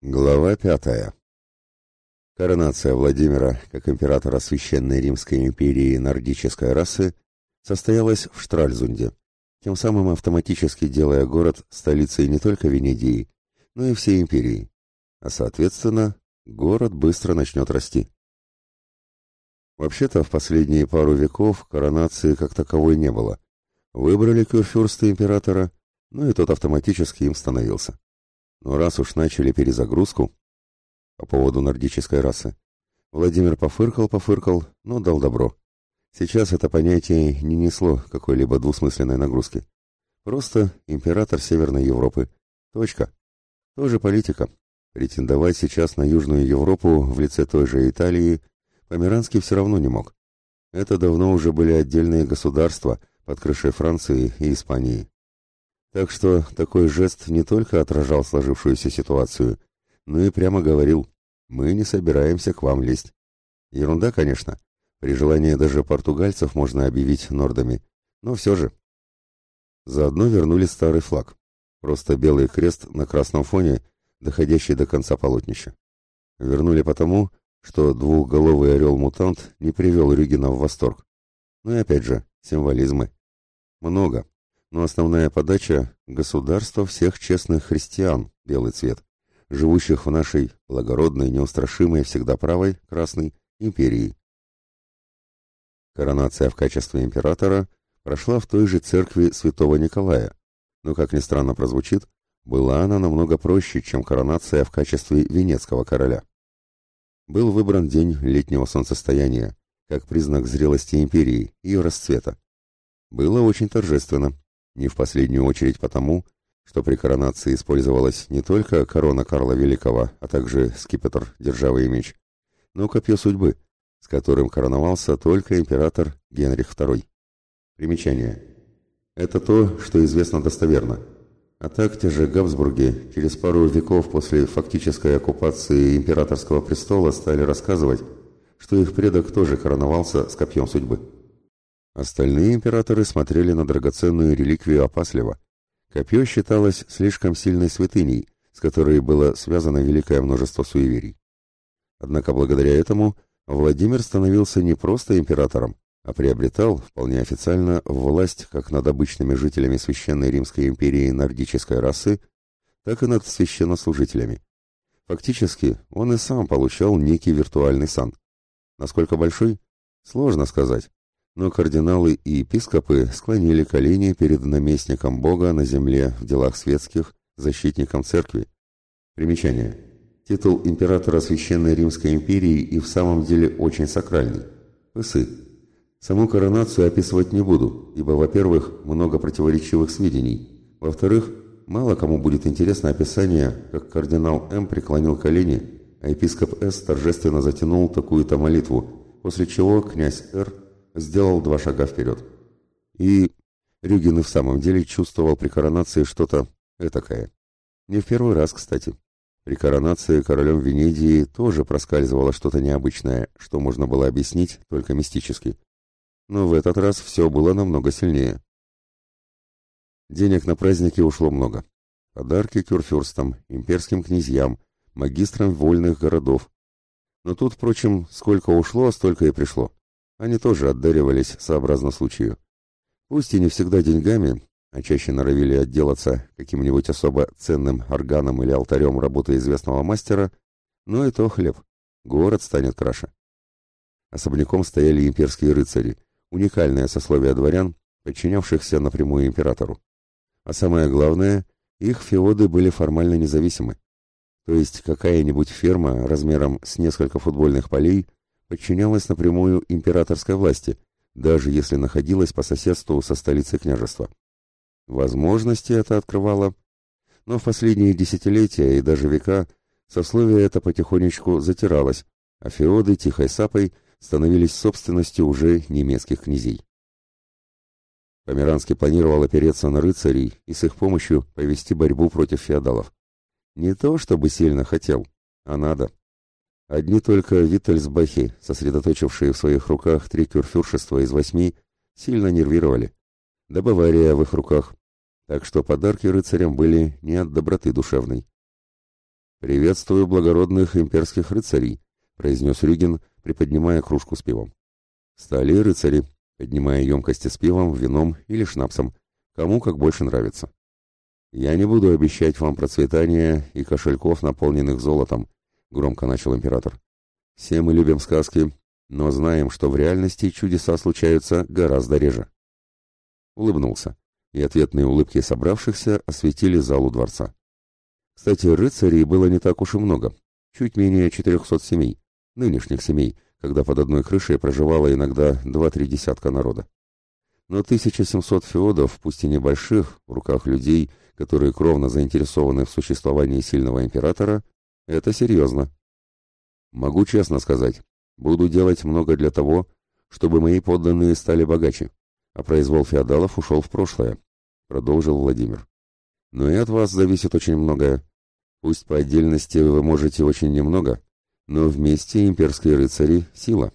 Глава пятая. Коронация Владимира как императора Священной Римской империи нордической расы состоялась в Штральзунде, тем самым автоматически делая город столицей не только Венедии, но и всей империи. А соответственно, город быстро начнет расти. Вообще-то в последние пару веков коронации как таковой не было. Выбрали курфюрста императора, ну и тот автоматически им становился. Но раз уж начали перезагрузку по поводу нордической расы, Владимир пофыркал-пофыркал, но дал добро. Сейчас это понятие не несло какой-либо двусмысленной нагрузки. Просто император Северной Европы. Точка. Тоже политика. Претендовать сейчас на Южную Европу в лице той же Италии Померанский все равно не мог. Это давно уже были отдельные государства под крышей Франции и Испании. Так что такой жест не только отражал сложившуюся ситуацию, но и прямо говорил «Мы не собираемся к вам лезть». Ерунда, конечно. При желании даже португальцев можно объявить нордами. Но все же. Заодно вернули старый флаг. Просто белый крест на красном фоне, доходящий до конца полотнища. Вернули потому, что двухголовый орел-мутант не привел Рюгина в восторг. Ну и опять же, символизмы. Много, но основная подача – государство всех честных христиан, белый цвет, живущих в нашей благородной, неустрашимой, всегда правой, красной, империи. Коронация в качестве императора прошла в той же церкви святого Николая, но, как ни странно прозвучит, была она намного проще, чем коронация в качестве венецкого короля. Был выбран день летнего солнцестояния, как признак зрелости империи, ее расцвета. Было очень торжественно, не в последнюю очередь потому, что при коронации использовалась не только корона Карла Великого, а также скипетр, державы и меч, но копье судьбы, с которым короновался только император Генрих II. Примечание. Это то, что известно достоверно. А так те же Габсбурги через пару веков после фактической оккупации императорского престола стали рассказывать, что их предок тоже короновался с копьем судьбы. Остальные императоры смотрели на драгоценную реликвию опасливо. Копье считалось слишком сильной святыней, с которой было связано великое множество суеверий. Однако благодаря этому Владимир становился не просто императором, а приобретал, вполне официально, власть как над обычными жителями Священной Римской империи нордической расы, так и над священнослужителями. Фактически, он и сам получал некий виртуальный сан. Насколько большой? Сложно сказать но кардиналы и епископы склонили колени перед наместником Бога на земле в делах светских, защитником церкви. Примечание. Титул императора Священной Римской империи и в самом деле очень сакральный. Пысы. Саму коронацию описывать не буду, ибо, во-первых, много противоречивых сведений. Во-вторых, мало кому будет интересно описание, как кардинал М преклонил колени, а епископ С торжественно затянул такую-то молитву, после чего князь Р сделал два шага вперед. И Рюгин и в самом деле чувствовал при коронации что-то этакое. Не в первый раз, кстати. При коронации королем Венедии тоже проскальзывало что-то необычное, что можно было объяснить только мистически. Но в этот раз все было намного сильнее. Денег на праздники ушло много. Подарки кюрфюрстам, имперским князьям, магистрам вольных городов. Но тут, впрочем, сколько ушло, столько и пришло. Они тоже отдаривались сообразно случаю. Пусть и не всегда деньгами, а чаще норовили отделаться каким-нибудь особо ценным органом или алтарем работы известного мастера, но и то хлеб. Город станет краше. Особняком стояли имперские рыцари, уникальное сословие дворян, подчинявшихся напрямую императору. А самое главное, их феоды были формально независимы. То есть какая-нибудь ферма размером с несколько футбольных полей подчинялась напрямую императорской власти, даже если находилась по соседству со столицей княжества. Возможности это открывало, но в последние десятилетия и даже века сословие это потихонечку затиралось, а феоды тихой сапой становились собственностью уже немецких князей. Померанский планировал опереться на рыцарей и с их помощью повести борьбу против феодалов. Не то, чтобы сильно хотел, а надо. Одни только Виттельсбахи, сосредоточившие в своих руках три кюрфюршества из восьми, сильно нервировали. Да Бавария в их руках. Так что подарки рыцарям были не от доброты душевной. «Приветствую благородных имперских рыцарей», — произнес Рюгин, приподнимая кружку с пивом. Стали рыцари, поднимая емкости с пивом, вином или шнапсом, кому как больше нравится. «Я не буду обещать вам процветания и кошельков, наполненных золотом», — громко начал император. «Все мы любим сказки, но знаем, что в реальности чудеса случаются гораздо реже». Улыбнулся, и ответные улыбки собравшихся осветили залу дворца. Кстати, рыцарей было не так уж и много, чуть менее 400 семей, нынешних семей, когда под одной крышей проживало иногда два-три десятка народа. Но 1700 феодов, пусть и небольших, в руках людей, которые кровно заинтересованы в существовании сильного императора, это серьезно. Могу честно сказать, буду делать много для того, чтобы мои подданные стали богаче, а произвол феодалов ушел в прошлое, продолжил Владимир. Но и от вас зависит очень многое. Пусть по отдельности вы можете очень немного, но вместе имперские рыцари — сила.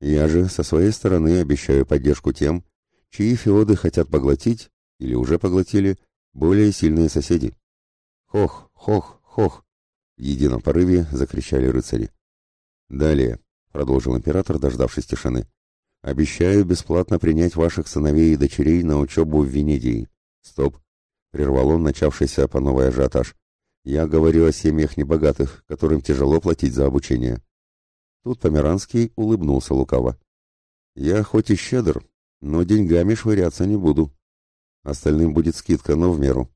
Я же со своей стороны обещаю поддержку тем, чьи феоды хотят поглотить, или уже поглотили, более сильные соседи. «Хох, хох, хох!» — в едином порыве закричали рыцари. «Далее», — продолжил император, дождавшись тишины, — «обещаю бесплатно принять ваших сыновей и дочерей на учебу в Венедии». «Стоп!» — прервал он начавшийся по новой ажиотаж. «Я говорю о семьях небогатых, которым тяжело платить за обучение». Тут Померанский улыбнулся лукаво. «Я хоть и щедр, но деньгами швыряться не буду. Остальным будет скидка, но в меру.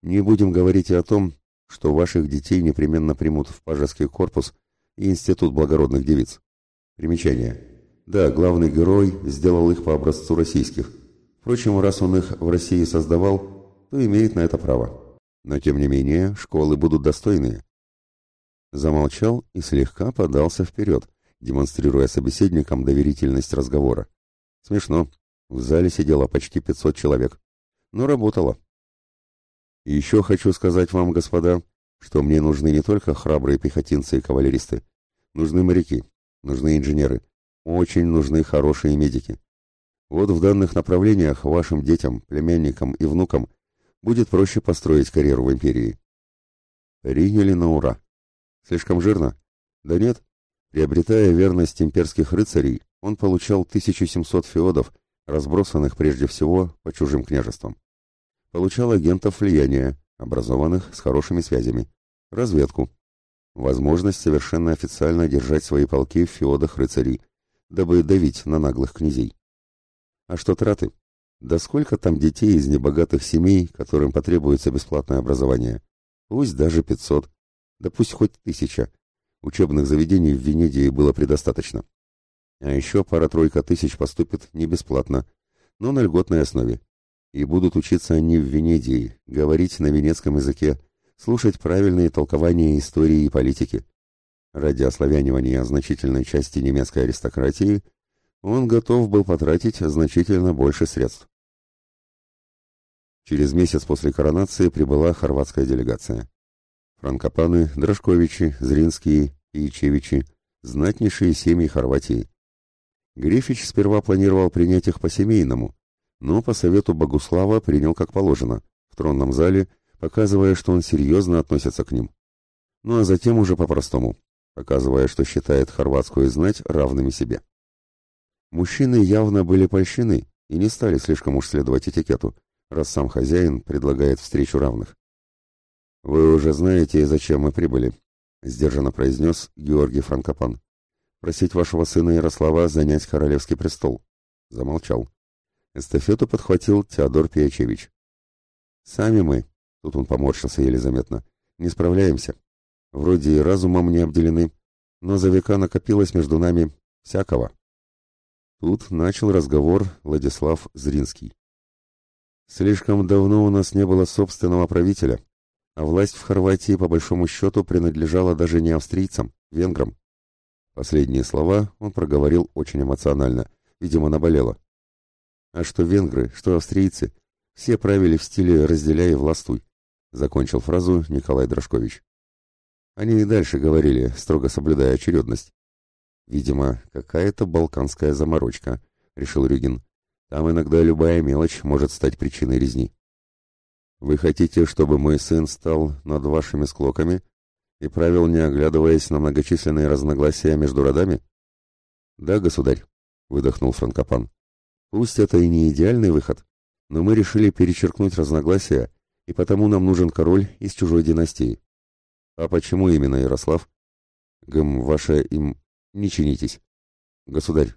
Не будем говорить и о том, что ваших детей непременно примут в пажеский корпус и институт благородных девиц. Примечание. Да, главный герой сделал их по образцу российских. Впрочем, раз он их в России создавал, то имеет на это право. Но, тем не менее, школы будут достойные. Замолчал и слегка подался вперед, демонстрируя собеседникам доверительность разговора. Смешно. В зале сидело почти 500 человек. Но работало. Еще хочу сказать вам, господа, что мне нужны не только храбрые пехотинцы и кавалеристы. Нужны моряки, нужны инженеры, очень нужны хорошие медики. Вот в данных направлениях вашим детям, племянникам и внукам будет проще построить карьеру в империи. Приняли на ура. Слишком жирно? Да нет. Приобретая верность имперских рыцарей, он получал 1700 феодов разбросанных прежде всего по чужим княжествам. Получал агентов влияния, образованных с хорошими связями, разведку, возможность совершенно официально держать свои полки в феодах рыцарей, дабы давить на наглых князей. А что траты? Да сколько там детей из небогатых семей, которым потребуется бесплатное образование? Пусть даже пятьсот, да пусть хоть тысяча. Учебных заведений в Венедии было предостаточно. А еще пара-тройка тысяч поступит не бесплатно, но на льготной основе. И будут учиться они в Венедии, говорить на венецком языке, слушать правильные толкования истории и политики. Ради ославянивания значительной части немецкой аристократии он готов был потратить значительно больше средств. Через месяц после коронации прибыла хорватская делегация. Франкопаны, Дрожковичи, Зринские и Ичевичи, знатнейшие семьи Хорватии. Грифич сперва планировал принять их по-семейному, но по совету Богуслава принял как положено, в тронном зале, показывая, что он серьезно относится к ним. Ну а затем уже по-простому, показывая, что считает хорватскую знать равными себе. Мужчины явно были польщены и не стали слишком уж следовать этикету, раз сам хозяин предлагает встречу равных. «Вы уже знаете, зачем мы прибыли», — сдержанно произнес Георгий Франкопан просить вашего сына Ярослава занять королевский престол. Замолчал. Эстафету подхватил Теодор Пиячевич. Сами мы, тут он поморщился еле заметно, не справляемся. Вроде и разумом не обделены, но за века накопилось между нами всякого. Тут начал разговор Владислав Зринский. Слишком давно у нас не было собственного правителя, а власть в Хорватии по большому счету принадлежала даже не австрийцам, венграм. Последние слова он проговорил очень эмоционально, видимо, наболело. А что венгры, что австрийцы, все правили в стиле «разделяй и властвуй», закончил фразу Николай Дрожкович. Они и дальше говорили, строго соблюдая очередность. Видимо, какая-то балканская заморочка, решил Рюгин. Там иногда любая мелочь может стать причиной резни. Вы хотите, чтобы мой сын стал над вашими склоками И правил, не оглядываясь на многочисленные разногласия между родами? Да, государь, выдохнул Франкопан. Пусть это и не идеальный выход, но мы решили перечеркнуть разногласия, и потому нам нужен король из чужой династии. А почему именно Ярослав? Гм, ваше им... Не чинитесь. Государь,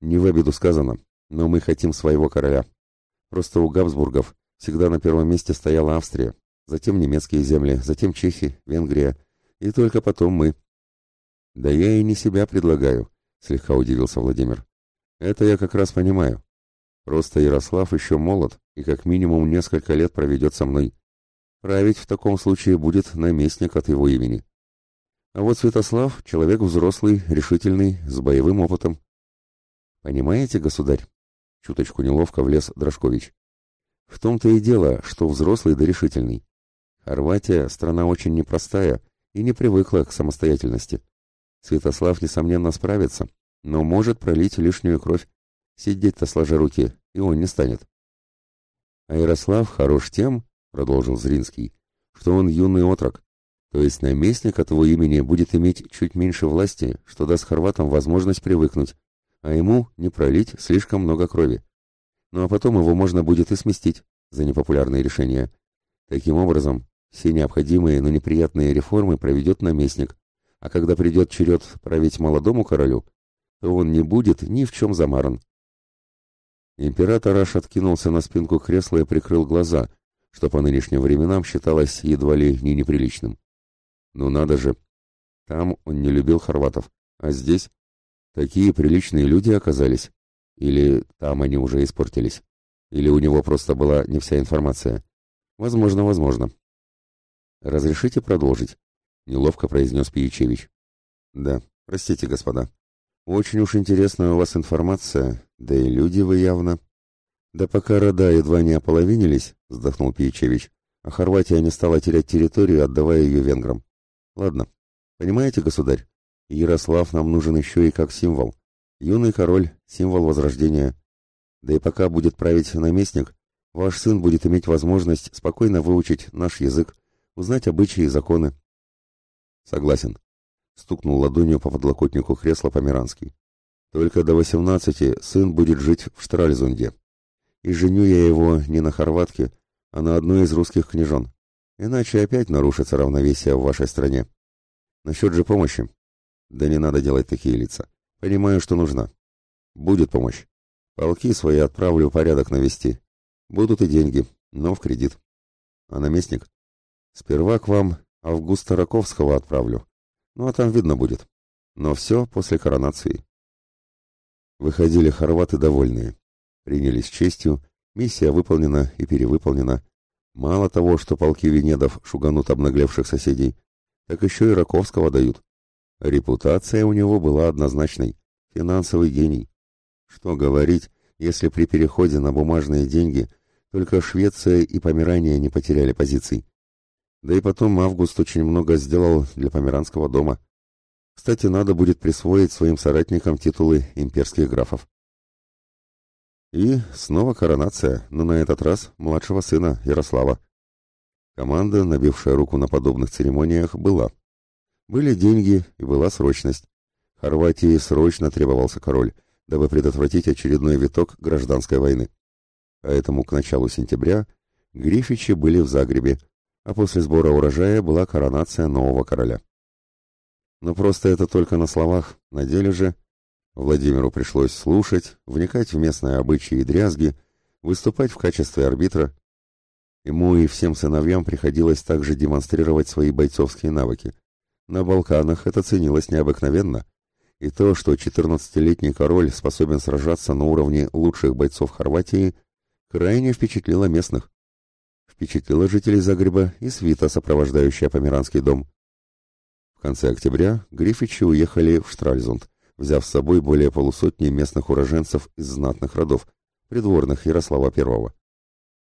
не в обиду сказано, но мы хотим своего короля. Просто у Габсбургов всегда на первом месте стояла Австрия, затем немецкие земли, затем Чехи, Венгрия, и только потом мы. Да я и не себя предлагаю, слегка удивился Владимир. Это я как раз понимаю. Просто Ярослав еще молод и как минимум несколько лет проведет со мной. Править в таком случае будет наместник от его имени. А вот Святослав — человек взрослый, решительный, с боевым опытом. Понимаете, государь? Чуточку неловко влез Дрожкович. В том-то и дело, что взрослый да решительный. Хорватия — страна очень непростая и не привыкла к самостоятельности. Святослав, несомненно, справится, но может пролить лишнюю кровь. Сидеть-то сложа руки, и он не станет. А Ярослав хорош тем, продолжил Зринский, что он юный отрок, то есть наместник от его имени будет иметь чуть меньше власти, что даст хорватам возможность привыкнуть, а ему не пролить слишком много крови. Ну а потом его можно будет и сместить за непопулярные решения. Таким образом, все необходимые, но неприятные реформы проведет наместник, а когда придет черед править молодому королю, то он не будет ни в чем замаран. Император аж откинулся на спинку кресла и прикрыл глаза, что по нынешним временам считалось едва ли не неприличным. Ну надо же, там он не любил хорватов, а здесь такие приличные люди оказались. Или там они уже испортились. Или у него просто была не вся информация. Возможно, возможно. «Разрешите продолжить?» — неловко произнес Пьячевич. «Да, простите, господа. Очень уж интересная у вас информация, да и люди вы явно. Да пока рода едва не ополовинились, вздохнул Пьячевич, а Хорватия не стала терять территорию, отдавая ее венграм. Ладно, понимаете, государь, Ярослав нам нужен еще и как символ. Юный король, символ возрождения. Да и пока будет править наместник, ваш сын будет иметь возможность спокойно выучить наш язык, узнать обычаи и законы. Согласен, стукнул ладонью по подлокотнику кресла Померанский. Только до восемнадцати сын будет жить в Штральзунде. И женю я его не на хорватке, а на одной из русских княжон. Иначе опять нарушится равновесие в вашей стране. Насчет же помощи. Да не надо делать такие лица. Понимаю, что нужна. Будет помощь. Полки свои отправлю порядок навести. Будут и деньги, но в кредит. А наместник? Сперва к вам Августа Раковского отправлю. Ну а там видно будет. Но все после коронации. Выходили хорваты довольные. Принялись честью, миссия выполнена и перевыполнена. Мало того, что полки Венедов шуганут обнаглевших соседей, так еще и Раковского дают. Репутация у него была однозначной. Финансовый гений. Что говорить, если при переходе на бумажные деньги только Швеция и Померания не потеряли позиций. Да и потом Август очень много сделал для Померанского дома. Кстати, надо будет присвоить своим соратникам титулы имперских графов. И снова коронация, но на этот раз младшего сына Ярослава. Команда, набившая руку на подобных церемониях, была. Были деньги и была срочность. Хорватии срочно требовался король, дабы предотвратить очередной виток гражданской войны. Поэтому к началу сентября Грифичи были в Загребе, а после сбора урожая была коронация нового короля. Но просто это только на словах, на деле же Владимиру пришлось слушать, вникать в местные обычаи и дрязги, выступать в качестве арбитра. Ему и всем сыновьям приходилось также демонстрировать свои бойцовские навыки. На Балканах это ценилось необыкновенно, и то, что 14-летний король способен сражаться на уровне лучших бойцов Хорватии, крайне впечатлило местных впечатлила жителей Загреба и свита, сопровождающая Померанский дом. В конце октября Грифичи уехали в Штральзунд, взяв с собой более полусотни местных уроженцев из знатных родов, придворных Ярослава I.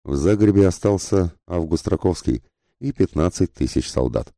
В Загребе остался Август Раковский и 15 тысяч солдат.